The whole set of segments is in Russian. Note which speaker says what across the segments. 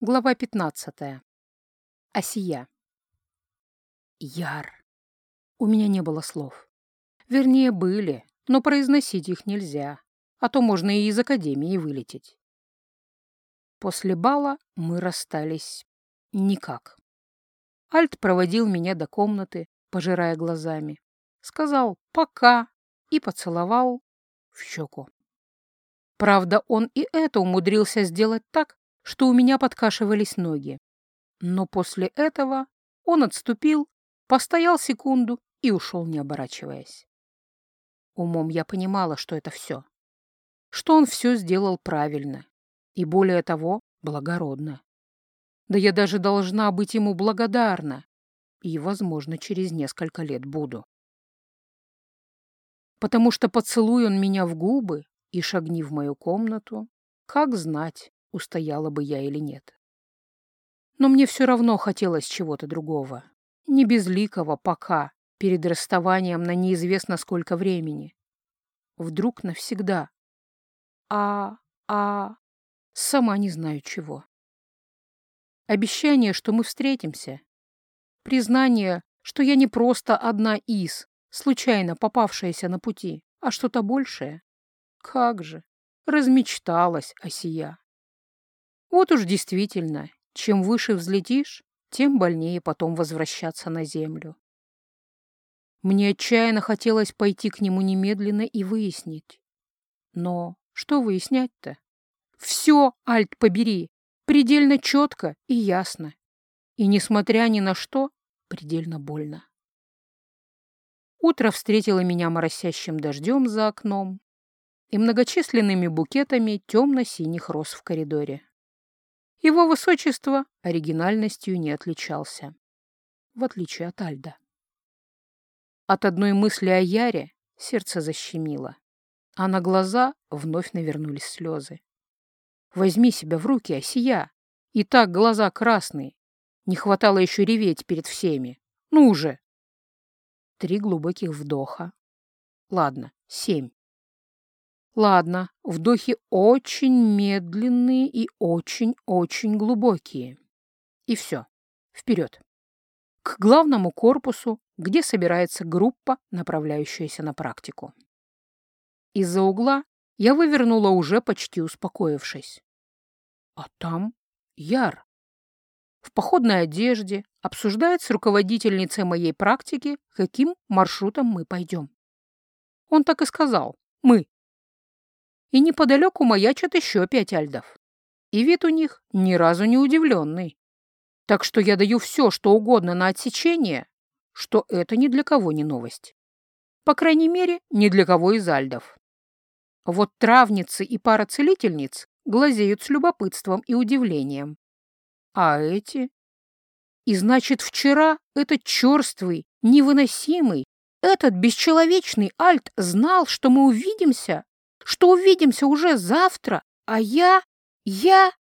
Speaker 1: Глава 15. Осия. Яр. У меня не было слов. Вернее, были, но произносить их нельзя, а то можно и из академии вылететь. После бала мы расстались никак. Альт проводил меня до комнаты, пожирая глазами. Сказал «пока» и поцеловал в щеку. Правда, он и это умудрился сделать так, что у меня подкашивались ноги. Но после этого он отступил, постоял секунду и ушел, не оборачиваясь. Умом я понимала, что это все. Что он все сделал правильно. И более того, благородно. Да я даже должна быть ему благодарна. И, возможно, через несколько лет буду. Потому что поцелуй он меня в губы и шагни в мою комнату, как знать, устояла бы я или нет. Но мне все равно хотелось чего-то другого. Не безликого пока, перед расставанием на неизвестно сколько времени. Вдруг навсегда. А, а, сама не знаю чего. Обещание, что мы встретимся. Признание, что я не просто одна из, случайно попавшаяся на пути, а что-то большее. Как же, размечталась Осия. Вот уж действительно, чем выше взлетишь, тем больнее потом возвращаться на землю. Мне отчаянно хотелось пойти к нему немедленно и выяснить. Но что выяснять-то? Все, Альт, побери, предельно четко и ясно. И, несмотря ни на что, предельно больно. Утро встретило меня моросящим дождем за окном и многочисленными букетами темно-синих роз в коридоре. Его высочество оригинальностью не отличался, в отличие от Альда. От одной мысли о Яре сердце защемило, а на глаза вновь навернулись слезы. «Возьми себя в руки, Осия! И так глаза красные. Не хватало еще реветь перед всеми. Ну уже!» Три глубоких вдоха. Ладно, семь. Ладно, вдохи очень медленные и очень-очень глубокие. И все. Вперед. К главному корпусу, где собирается группа, направляющаяся на практику. Из-за угла я вывернула уже почти успокоившись. А там Яр. В походной одежде обсуждает с руководительницей моей практики, каким маршрутом мы пойдем. Он так и сказал «мы», и неподалеку маячат еще пять альдов. И вид у них ни разу не удивленный. Так что я даю все, что угодно на отсечение, что это ни для кого не новость. По крайней мере, ни для кого из альдов. Вот травницы и пара целительниц глазеют с любопытством и удивлением. А эти? И значит, вчера этот черствый, невыносимый, этот бесчеловечный альт знал, что мы увидимся что увидимся уже завтра, а я... я...»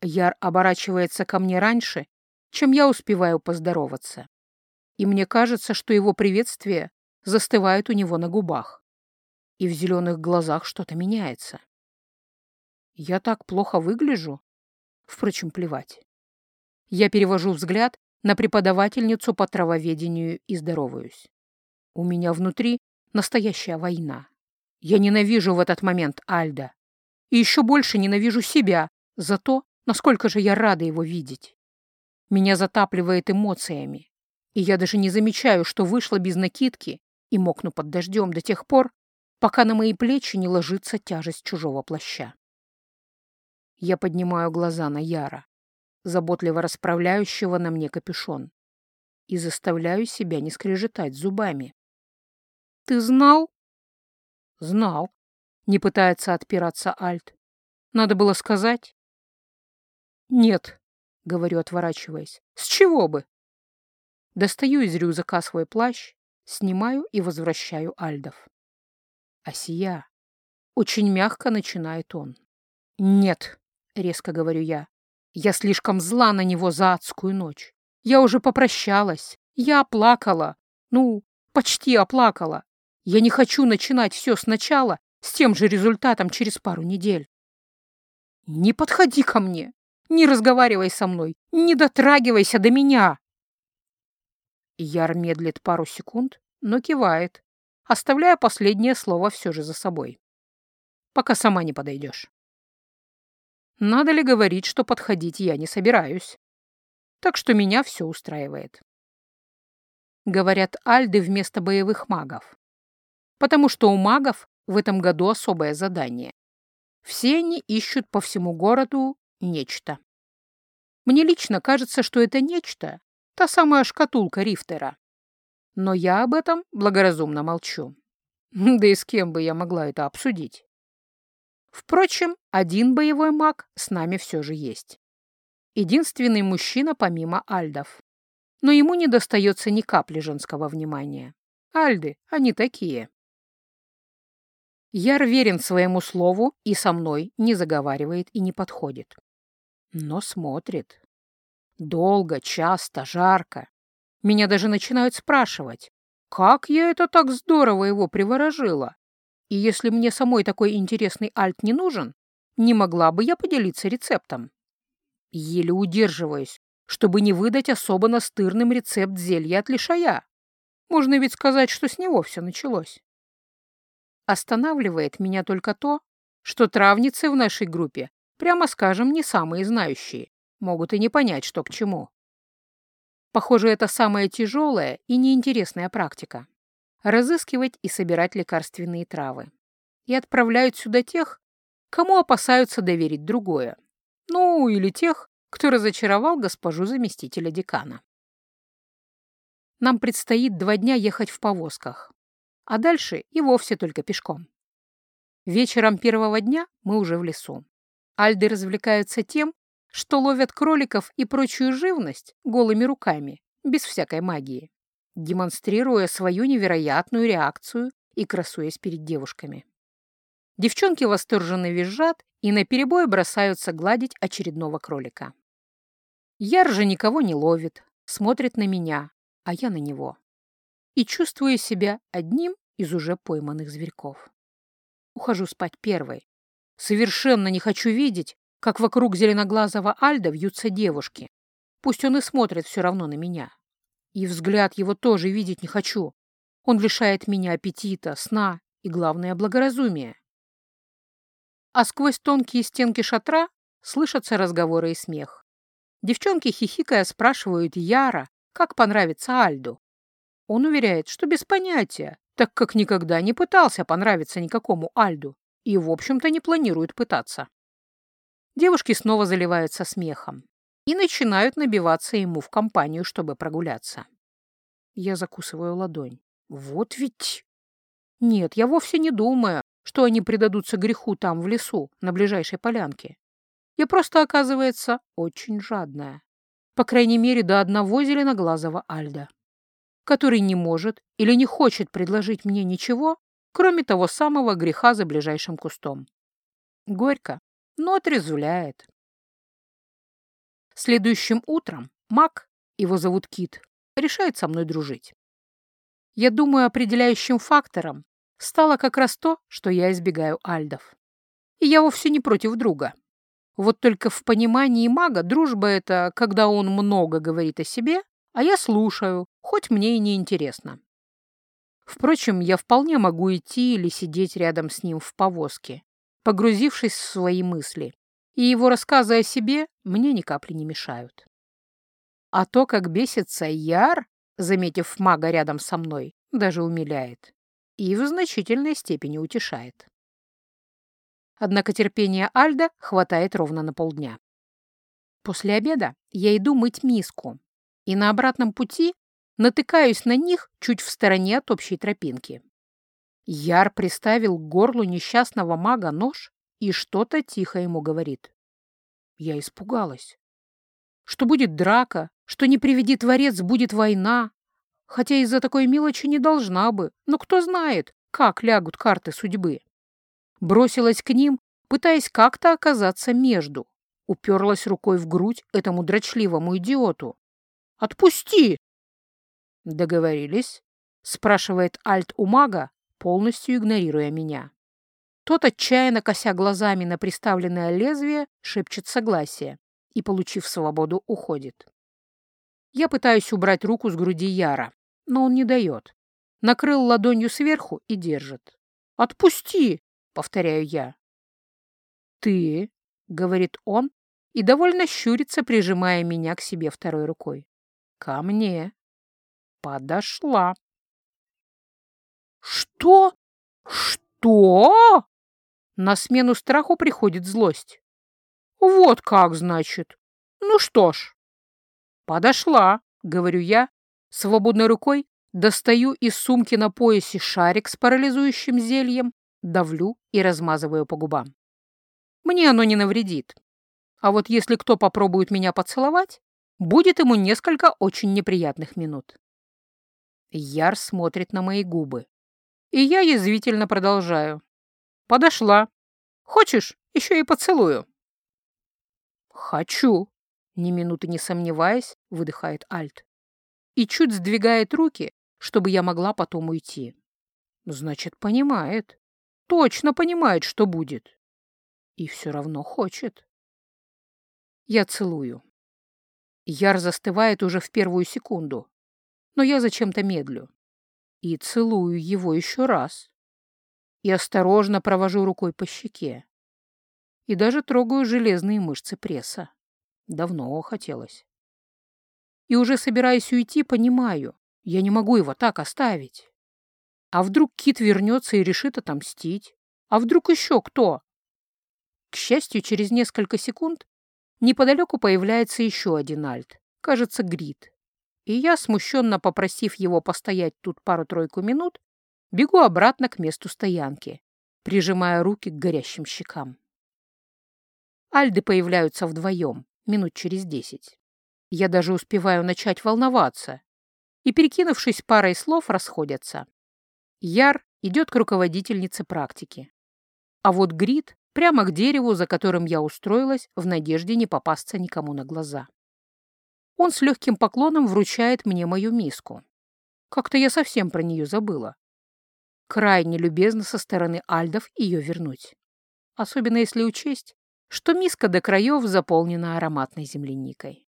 Speaker 1: Яр оборачивается ко мне раньше, чем я успеваю поздороваться. И мне кажется, что его приветствие застывает у него на губах. И в зеленых глазах что-то меняется. Я так плохо выгляжу? Впрочем, плевать. Я перевожу взгляд на преподавательницу по травоведению и здороваюсь. У меня внутри настоящая война. Я ненавижу в этот момент Альда. И еще больше ненавижу себя за то, насколько же я рада его видеть. Меня затапливает эмоциями, и я даже не замечаю, что вышла без накидки и мокну под дождем до тех пор, пока на мои плечи не ложится тяжесть чужого плаща. Я поднимаю глаза на Яра, заботливо расправляющего на мне капюшон, и заставляю себя не скрежетать зубами. «Ты знал?» Знал. Не пытается отпираться Альт. Надо было сказать. Нет, говорю, отворачиваясь. С чего бы? Достаю из рюкзака свой плащ, снимаю и возвращаю Альдов. Асия. Очень мягко начинает он. Нет, резко говорю я. Я слишком зла на него за адскую ночь. Я уже попрощалась. Я оплакала. Ну, почти оплакала. Я не хочу начинать все сначала с тем же результатом через пару недель. Не подходи ко мне! Не разговаривай со мной! Не дотрагивайся до меня!» Яр медлит пару секунд, но кивает, оставляя последнее слово все же за собой. «Пока сама не подойдешь». Надо ли говорить, что подходить я не собираюсь? Так что меня все устраивает. Говорят, альды вместо боевых магов. Потому что у магов в этом году особое задание. Все они ищут по всему городу нечто. Мне лично кажется, что это нечто — та самая шкатулка Рифтера. Но я об этом благоразумно молчу. Да и с кем бы я могла это обсудить? Впрочем, один боевой маг с нами все же есть. Единственный мужчина помимо альдов. Но ему не достается ни капли женского внимания. Альды, они такие. Яр верен своему слову и со мной не заговаривает и не подходит. Но смотрит. Долго, часто, жарко. Меня даже начинают спрашивать, как я это так здорово его приворожила? И если мне самой такой интересный альт не нужен, не могла бы я поделиться рецептом. Еле удерживаюсь, чтобы не выдать особо настырным рецепт зелья от лишая. Можно ведь сказать, что с него все началось. Останавливает меня только то, что травницы в нашей группе, прямо скажем, не самые знающие, могут и не понять, что к чему. Похоже, это самая тяжелая и неинтересная практика — разыскивать и собирать лекарственные травы. И отправляют сюда тех, кому опасаются доверить другое. Ну, или тех, кто разочаровал госпожу заместителя декана. Нам предстоит два дня ехать в повозках а дальше и вовсе только пешком. Вечером первого дня мы уже в лесу. Альды развлекаются тем, что ловят кроликов и прочую живность голыми руками, без всякой магии, демонстрируя свою невероятную реакцию и красуясь перед девушками. Девчонки восторженно визжат и наперебой бросаются гладить очередного кролика. Яр же никого не ловит, смотрит на меня, а я на него и чувствую себя одним из уже пойманных зверьков. Ухожу спать первой. Совершенно не хочу видеть, как вокруг зеленоглазого Альда вьются девушки. Пусть он и смотрит все равно на меня. И взгляд его тоже видеть не хочу. Он лишает меня аппетита, сна и, главное, благоразумия. А сквозь тонкие стенки шатра слышатся разговоры и смех. Девчонки, хихикая, спрашивают Яра, как понравится Альду. Он уверяет, что без понятия, так как никогда не пытался понравиться никакому Альду и, в общем-то, не планирует пытаться. Девушки снова заливаются смехом и начинают набиваться ему в компанию, чтобы прогуляться. Я закусываю ладонь. Вот ведь... Нет, я вовсе не думаю, что они предадутся греху там, в лесу, на ближайшей полянке. Я просто, оказывается, очень жадная. По крайней мере, до одного зеленоглазого Альда который не может или не хочет предложить мне ничего, кроме того самого греха за ближайшим кустом. Горько, но отрезвляет. Следующим утром Мак, его зовут Кит, решает со мной дружить. Я думаю, определяющим фактором стало как раз то, что я избегаю альдов. И я вовсе не против друга. Вот только в понимании мага дружба — это когда он много говорит о себе, а я слушаю, хоть мне и не интересно. Впрочем, я вполне могу идти или сидеть рядом с ним в повозке, погрузившись в свои мысли, и его рассказы о себе мне ни капли не мешают. А то, как бесится Яр, заметив мага рядом со мной, даже умиляет и в значительной степени утешает. Однако терпения Альда хватает ровно на полдня. После обеда я иду мыть миску, и на обратном пути натыкаюсь на них чуть в стороне от общей тропинки. Яр приставил к горлу несчастного мага нож и что-то тихо ему говорит. Я испугалась. Что будет драка, что не приведи творец, будет война. Хотя из-за такой мелочи не должна бы, но кто знает, как лягут карты судьбы. Бросилась к ним, пытаясь как-то оказаться между. Уперлась рукой в грудь этому дрочливому идиоту. Отпусти!» «Договорились?» — спрашивает Альт у мага, полностью игнорируя меня. Тот, отчаянно кося глазами на приставленное лезвие, шепчет согласие и, получив свободу, уходит. Я пытаюсь убрать руку с груди Яра, но он не дает. Накрыл ладонью сверху и держит. «Отпусти!» — повторяю я. «Ты», — говорит он, и довольно щурится, прижимая меня к себе второй рукой. «Ко мне». Подошла. «Что? Что?» На смену страху приходит злость. «Вот как, значит. Ну что ж». «Подошла», — говорю я, свободной рукой достаю из сумки на поясе шарик с парализующим зельем, давлю и размазываю по губам. Мне оно не навредит. А вот если кто попробует меня поцеловать, будет ему несколько очень неприятных минут. Яр смотрит на мои губы. И я язвительно продолжаю. Подошла. Хочешь, еще и поцелую? Хочу, ни минуты не сомневаясь, выдыхает Альт. И чуть сдвигает руки, чтобы я могла потом уйти. Значит, понимает. Точно понимает, что будет. И все равно хочет. Я целую. Яр застывает уже в первую секунду, но я зачем-то медлю. И целую его еще раз. И осторожно провожу рукой по щеке. И даже трогаю железные мышцы пресса. Давно хотелось. И уже собираясь уйти, понимаю, я не могу его так оставить. А вдруг Кит вернется и решит отомстить? А вдруг еще кто? К счастью, через несколько секунд неподалеку появляется еще один альт, кажется, Грит. И я, смущенно попросив его постоять тут пару-тройку минут, бегу обратно к месту стоянки, прижимая руки к горящим щекам. Альды появляются вдвоем, минут через десять. Я даже успеваю начать волноваться, и, перекинувшись парой слов, расходятся. Яр идет к руководительнице практики. А вот Грит прямо к дереву, за которым я устроилась, в надежде не попасться никому на глаза. Он с легким поклоном вручает мне мою миску. Как-то я совсем про нее забыла. Крайне любезно со стороны альдов ее вернуть. Особенно если учесть, что миска до краев заполнена ароматной земляникой.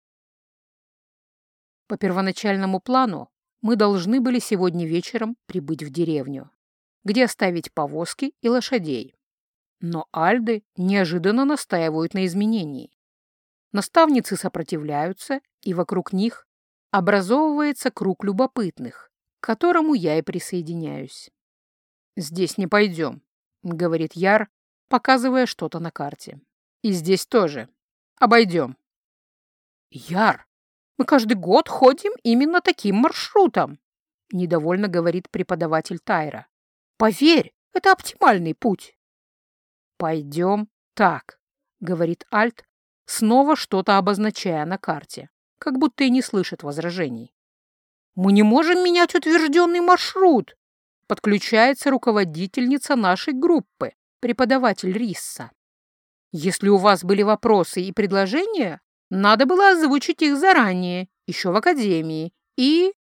Speaker 1: По первоначальному плану мы должны были сегодня вечером прибыть в деревню, где оставить повозки и лошадей. Но альды неожиданно настаивают на изменении. Наставницы сопротивляются, и вокруг них образовывается круг любопытных, к которому я и присоединяюсь. «Здесь не пойдем», — говорит Яр, показывая что-то на карте. «И здесь тоже. Обойдем». «Яр, мы каждый год ходим именно таким маршрутом», — недовольно говорит преподаватель Тайра. «Поверь, это оптимальный путь». «Пойдем так», — говорит Альт, снова что-то обозначая на карте, как будто и не слышит возражений. «Мы не можем менять утвержденный маршрут», — подключается руководительница нашей группы, преподаватель Рисса. «Если у вас были вопросы и предложения, надо было озвучить их заранее, еще в академии, и...»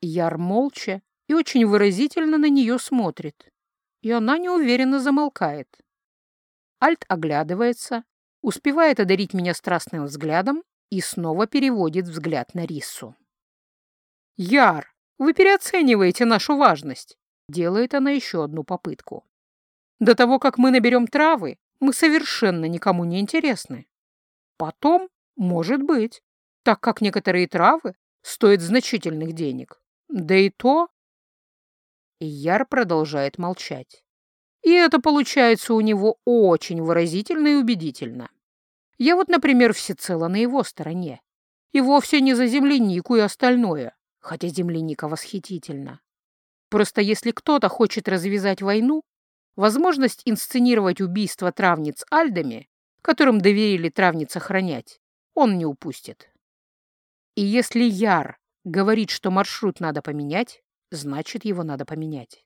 Speaker 1: Яр молча и очень выразительно на нее смотрит, и она неуверенно замолкает. Альт оглядывается, успевает одарить меня страстным взглядом и снова переводит взгляд на Рису. «Яр, вы переоцениваете нашу важность!» Делает она еще одну попытку. «До того, как мы наберем травы, мы совершенно никому не интересны. Потом, может быть, так как некоторые травы стоят значительных денег. Да и то... И Яр продолжает молчать. И это получается у него очень выразительно и убедительно. Я вот, например, всецело на его стороне. И вовсе не за землянику и остальное, хотя земляника восхитительна. Просто если кто-то хочет развязать войну, возможность инсценировать убийство травниц альдами которым доверили травниц охранять, он не упустит. И если Яр говорит, что маршрут надо поменять, значит, его надо поменять.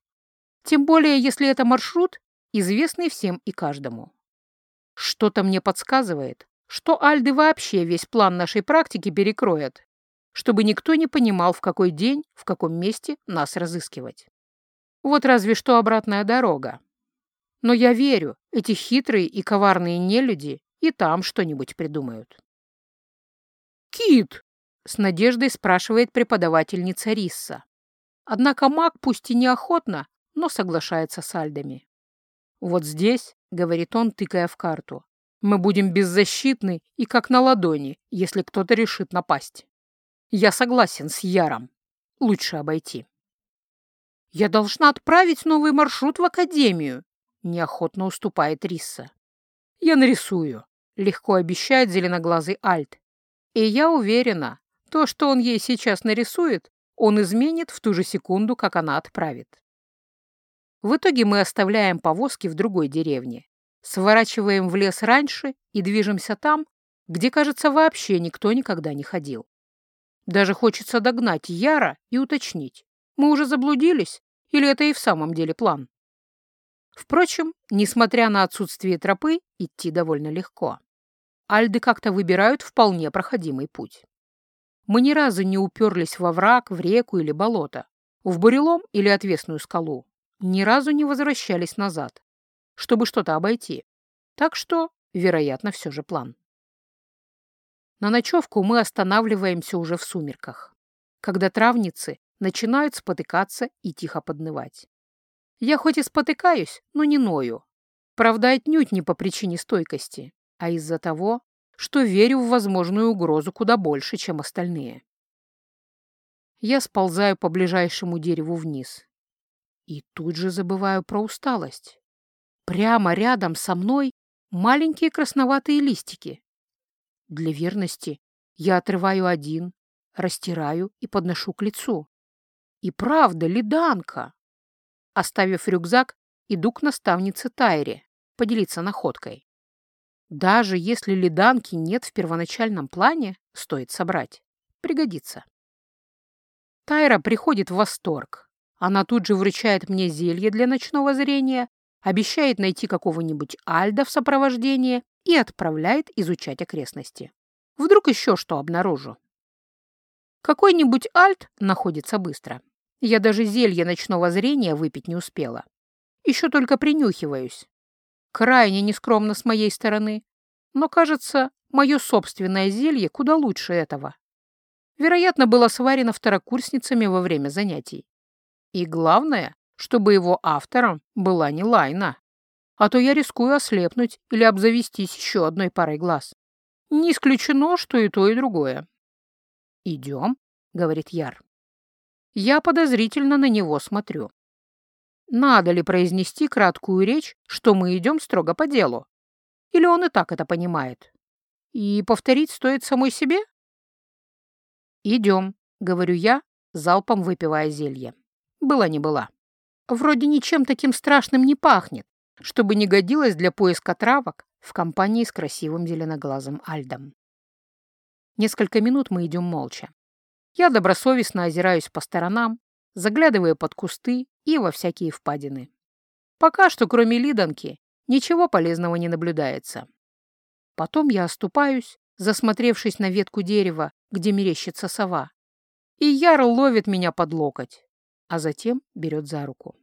Speaker 1: Тем более, если это маршрут, известный всем и каждому. Что-то мне подсказывает, что Альды вообще весь план нашей практики перекроют, чтобы никто не понимал, в какой день, в каком месте нас разыскивать. Вот разве что обратная дорога. Но я верю, эти хитрые и коварные нелюди и там что-нибудь придумают. «Кит!» — с надеждой спрашивает преподавательница Рисса. Однако маг пусть и неохотно, но соглашается с Альдами. «Вот здесь», — говорит он, тыкая в карту, — «мы будем беззащитны и как на ладони, если кто-то решит напасть. Я согласен с Яром. Лучше обойти». «Я должна отправить новый маршрут в Академию», — неохотно уступает Рисса. «Я нарисую», — легко обещает зеленоглазый Альт. И я уверена, то, что он ей сейчас нарисует, он изменит в ту же секунду, как она отправит. В итоге мы оставляем повозки в другой деревне, сворачиваем в лес раньше и движемся там, где, кажется, вообще никто никогда не ходил. Даже хочется догнать Яра и уточнить, мы уже заблудились или это и в самом деле план. Впрочем, несмотря на отсутствие тропы, идти довольно легко. Альды как-то выбирают вполне проходимый путь. Мы ни разу не уперлись во враг, в реку или болото, в бурелом или отвесную скалу ни разу не возвращались назад, чтобы что-то обойти. Так что, вероятно, все же план. На ночевку мы останавливаемся уже в сумерках, когда травницы начинают спотыкаться и тихо поднывать. Я хоть и спотыкаюсь, но не ною. Правда, отнюдь не по причине стойкости, а из-за того, что верю в возможную угрозу куда больше, чем остальные. Я сползаю по ближайшему дереву вниз и тут же забываю про усталость. Прямо рядом со мной маленькие красноватые листики. Для верности я отрываю один, растираю и подношу к лицу. И правда, леданка. Оставив рюкзак, иду к наставнице Тайре поделиться находкой. Даже если леданки нет в первоначальном плане, стоит собрать. Пригодится. Тайра приходит в восторг. Она тут же вручает мне зелье для ночного зрения, обещает найти какого-нибудь Альда в сопровождении и отправляет изучать окрестности. Вдруг еще что обнаружу. Какой-нибудь Альт находится быстро. Я даже зелье ночного зрения выпить не успела. Еще только принюхиваюсь. Крайне нескромно с моей стороны, но, кажется, мое собственное зелье куда лучше этого. Вероятно, было сварено второкурсницами во время занятий. И главное, чтобы его автором была не Лайна. А то я рискую ослепнуть или обзавестись еще одной парой глаз. Не исключено, что и то, и другое. «Идем», — говорит Яр. Я подозрительно на него смотрю. Надо ли произнести краткую речь, что мы идем строго по делу? Или он и так это понимает? И повторить стоит самой себе? «Идем», — говорю я, залпом выпивая зелье. Была не была. Вроде ничем таким страшным не пахнет, чтобы не годилось для поиска травок в компании с красивым зеленоглазым Альдом. Несколько минут мы идем молча. Я добросовестно озираюсь по сторонам, заглядывая под кусты и во всякие впадины. Пока что, кроме лиданки, ничего полезного не наблюдается. Потом я оступаюсь, засмотревшись на ветку дерева, где мерещится сова, и Яр ловит меня под локоть а затем берет за руку.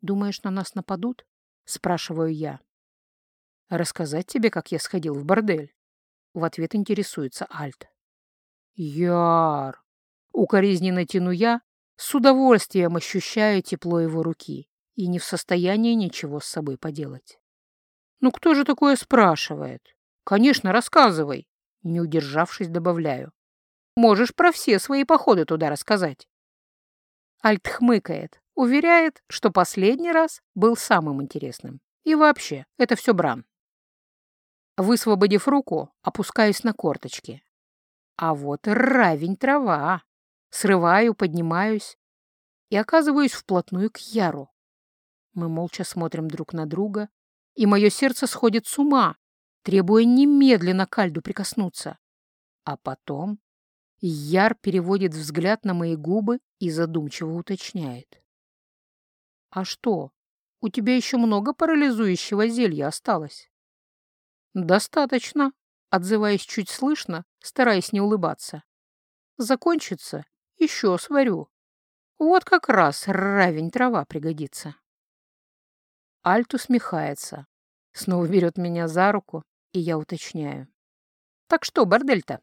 Speaker 1: «Думаешь, на нас нападут?» — спрашиваю я. «Рассказать тебе, как я сходил в бордель?» В ответ интересуется Альт. «Яр!» — укоризненно тяну я, с удовольствием ощущаю тепло его руки и не в состоянии ничего с собой поделать. «Ну кто же такое спрашивает?» «Конечно, рассказывай!» Не удержавшись, добавляю. «Можешь про все свои походы туда рассказать». Альт хмыкает, уверяет, что последний раз был самым интересным. И вообще, это все бран. Высвободив руку, опускаюсь на корточки. А вот равень трава. Срываю, поднимаюсь и оказываюсь вплотную к Яру. Мы молча смотрим друг на друга, и мое сердце сходит с ума, требуя немедленно к Альду прикоснуться. А потом Яр переводит взгляд на мои губы и задумчиво уточняет. «А что, у тебя еще много парализующего зелья осталось?» «Достаточно», — отзываясь чуть слышно, стараясь не улыбаться. «Закончится, еще сварю. Вот как раз равень трава пригодится». Альт усмехается, снова берет меня за руку И я уточняю. Так что, бордель-то?